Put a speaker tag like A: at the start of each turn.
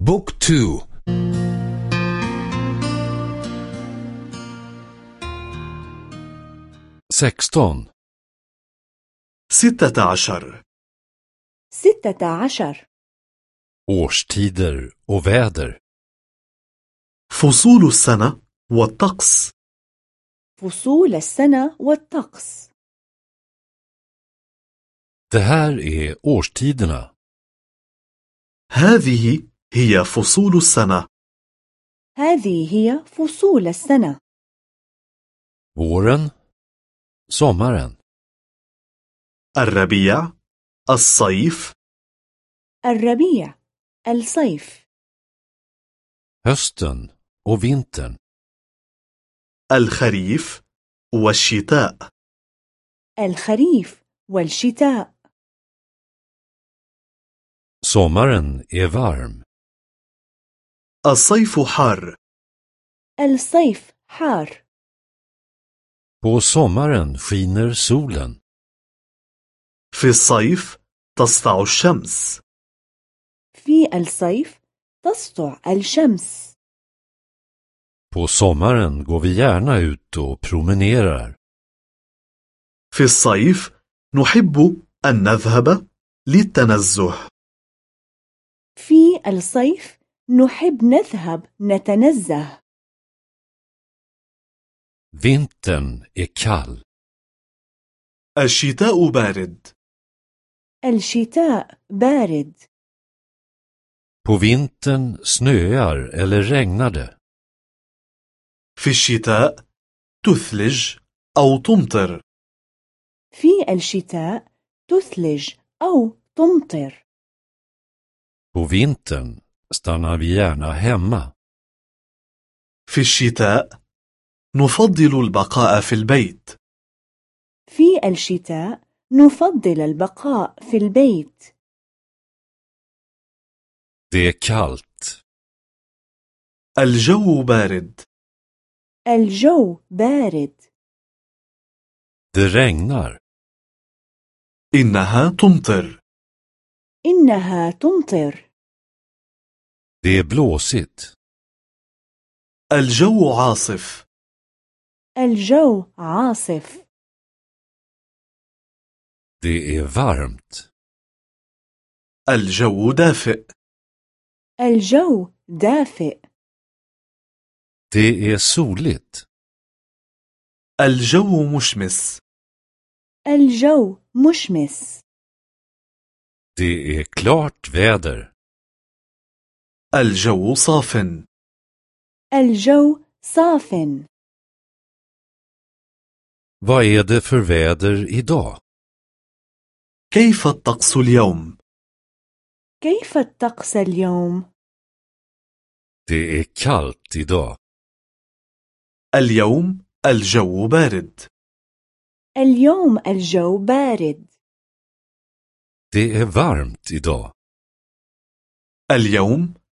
A: بوك تو.
B: sexton,
C: ستة عشر.
D: ستة عشر.
B: årstider och väder.
C: فصول السنة والطقس.
D: فصول السنة والطقس.
B: Det här är årstiderna.
C: هذه هي فصول السنة.
D: هذه هي فصول السنة.
B: Våren, sommaren,
C: الربيع. الصيف.
D: الربيع. الصيف.
B: Hösten och vintern.
C: الخريف والشتاء.
D: الخريف والشتاء.
B: Sommaren är varm.
C: الصيف حار.
D: الصيف حار.
B: På sommaren skiner solen.
C: في الصيف تسطع الشمس.
D: في الصيف تسطع الشمس.
B: På sommaren går vi gärna ut och promenerar.
C: في الصيف نحب أن نذهب للتنزه.
D: في الصيف نحب نذهب نتنزه.
B: Vintern är kall.
C: الشتاء بارد.
D: الشتاء بارد.
B: På vintern snöar eller regnar det.
C: في الشتاء تثلج أو تمطر.
D: في الشتاء تثلج أو تمطر.
B: På vintern stannar vi gärna hemma.
C: في الشتاء نفضل البقاء في البيت
D: في الشتاء نفضل البقاء في البيت
B: Det är kallt.
C: الجو بارد
D: الجو بارد
B: Det regnar.
C: إنها تمطر
D: إنها تمطر
B: Det är blåsigt.
C: الجو عاصف
D: الجو عاصف
B: Det är varmt.
C: الجو دافئ
D: الجو دافئ
B: Det är soligt.
C: الجو مشمس
D: الجو مشمس
B: Det är klart väder.
C: الجو صاف
D: الجو صاف
B: Vad är det för väder idag?
C: كيف الطقس اليوم؟
D: كيف الطقس اليوم؟
B: Det är kallt idag.
C: اليوم الجو بارد
D: اليوم الجو بارد
B: Det är varmt idag.
C: اليوم